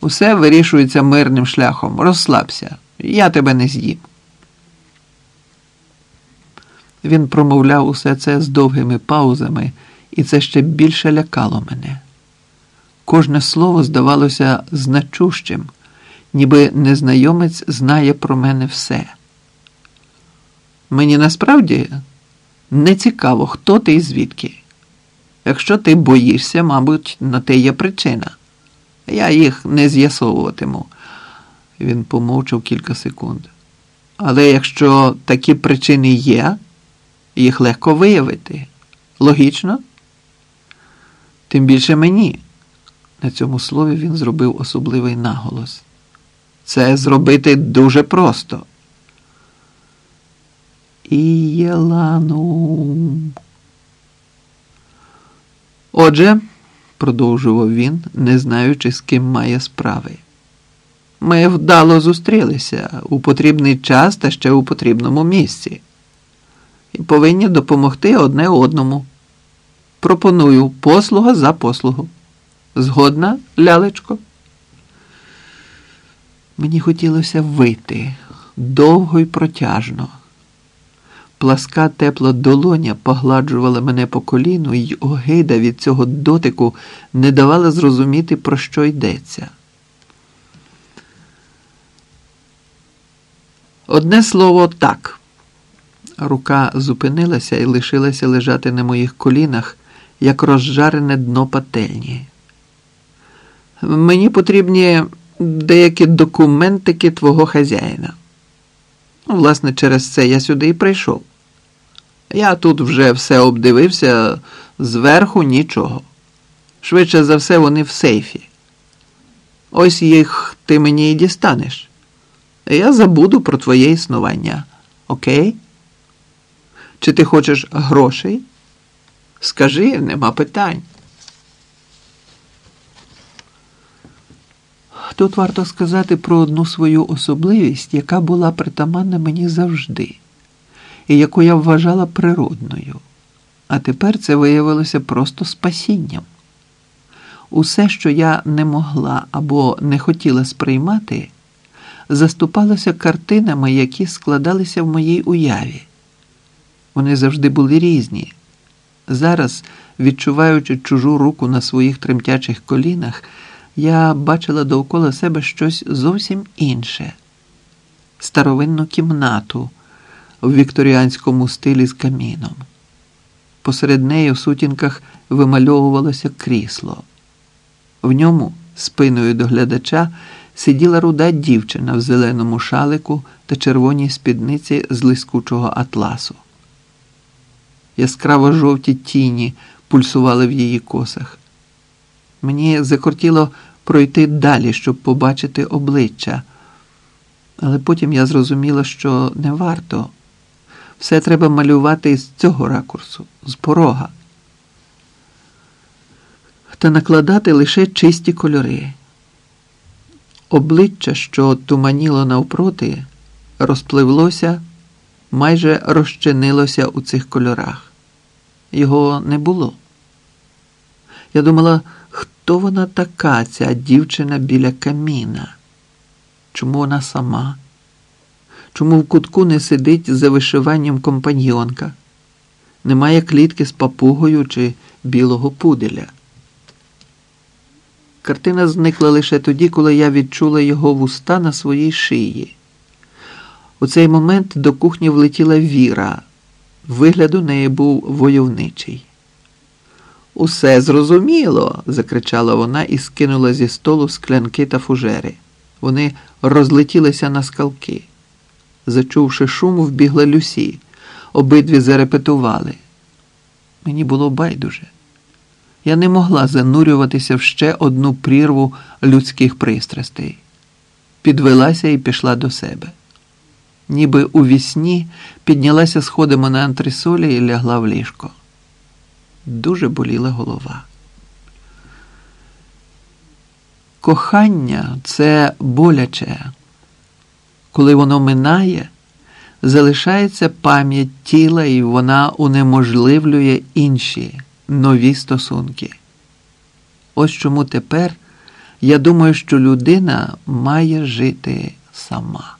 Усе вирішується мирним шляхом. Розслабся, я тебе не з'їм. Він промовляв усе це з довгими паузами, і це ще більше лякало мене. Кожне слово здавалося значущим, ніби незнайомець знає про мене все. Мені насправді не цікаво, хто ти і звідки. Якщо ти боїшся, мабуть, на те є причина. Я їх не з'ясовуватиму. Він помовчав кілька секунд. Але якщо такі причини є, їх легко виявити. Логічно? Тим більше мені. На цьому слові він зробив особливий наголос. Це зробити дуже просто. Ієлану. Отже, продовжував він, не знаючи, з ким має справи. Ми вдало зустрілися у потрібний час та ще у потрібному місці. І повинні допомогти одне одному. Пропоную послуга за послугу. Згодна, лялечко? Мені хотілося вийти довго й протяжно. Пласка тепла долоня погладжувала мене по коліну, і огида від цього дотику не давала зрозуміти, про що йдеться. Одне слово так. Рука зупинилася і лишилася лежати на моїх колінах, як розжарене дно пательні. Мені потрібні деякі документики твого хазяїна. Власне, через це я сюди і прийшов. Я тут вже все обдивився зверху нічого. Швидше за все, вони в сейфі. Ось їх ти мені і дістанеш. Я забуду про твоє існування. Окей? Чи ти хочеш грошей? Скажи, нема питань. Тут варто сказати про одну свою особливість, яка була притаманна мені завжди, і яку я вважала природною. А тепер це виявилося просто спасінням. Усе, що я не могла або не хотіла сприймати, заступалося картинами, які складалися в моїй уяві. Вони завжди були різні. Зараз, відчуваючи чужу руку на своїх тремтячих колінах, я бачила довкола себе щось зовсім інше старовинну кімнату в вікторіанському стилі з каміном. Посеред неї в сутінках вимальовувалося крісло. В ньому, спиною до глядача, сиділа руда дівчина в зеленому шалику та червоній спідниці з лискучого атласу. Яскраво жовті тіні пульсували в її косах. Мені закортіло пройти далі, щоб побачити обличчя. Але потім я зрозуміла, що не варто. Все треба малювати з цього ракурсу, з порога. Та накладати лише чисті кольори. Обличчя, що туманіло навпроти, розпливлося, майже розчинилося у цих кольорах. Його не було. Я думала, хто вона така, ця дівчина біля каміна? Чому вона сама? Чому в кутку не сидить за вишиванням компаньйонка? Немає клітки з папугою чи білого пуделя? Картина зникла лише тоді, коли я відчула його вуста на своїй шиї. У цей момент до кухні влетіла Віра. Вигляд у неї був войовничий. Усе зрозуміло, закричала вона і скинула зі столу склянки та фужери. Вони розлетілися на скалки. Зачувши шум, вбігла Люсі. Обидві зарепетували. Мені було байдуже. Я не могла занурюватися в ще одну прірву людських пристрастей. Підвелася і пішла до себе. Ніби у вісні піднялася сходами на антресолі і лягла в ліжко. Дуже боліла голова. Кохання це боляче. Коли воно минає, залишається пам'ять тіла, і вона унеможливлює інші нові стосунки. Ось чому тепер Я думаю, що людина має жити сама.